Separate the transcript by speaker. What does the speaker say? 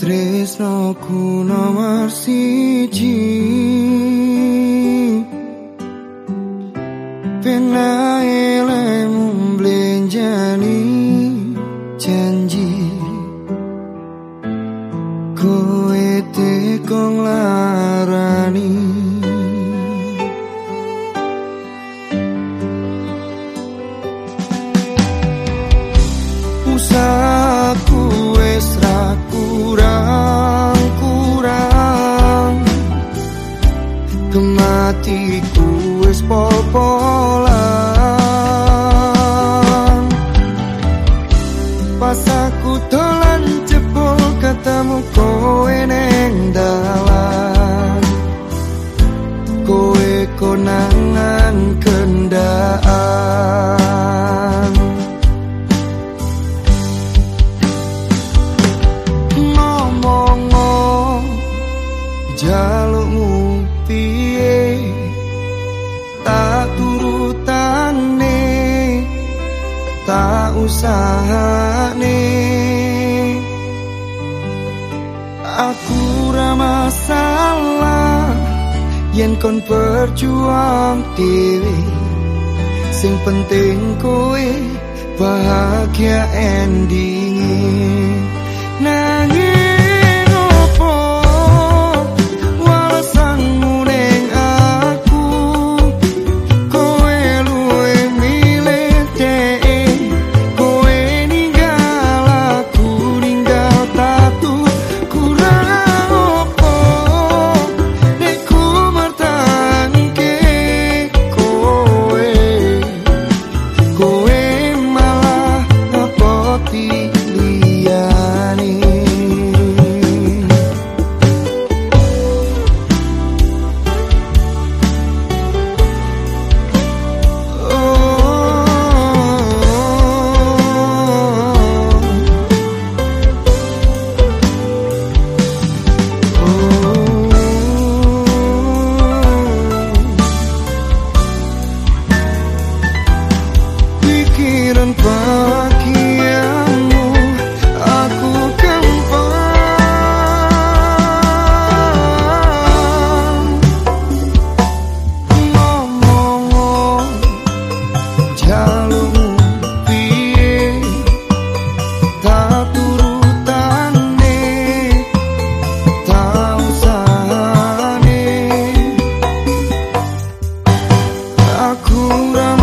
Speaker 1: Tresnaku nawarsiji jalukmu piye? Tak turutane tak usahane. Aku ra masalah yen kon berjuang dhewe. Sing penting kowe bahagia endinge. Nangis go. Aku ramai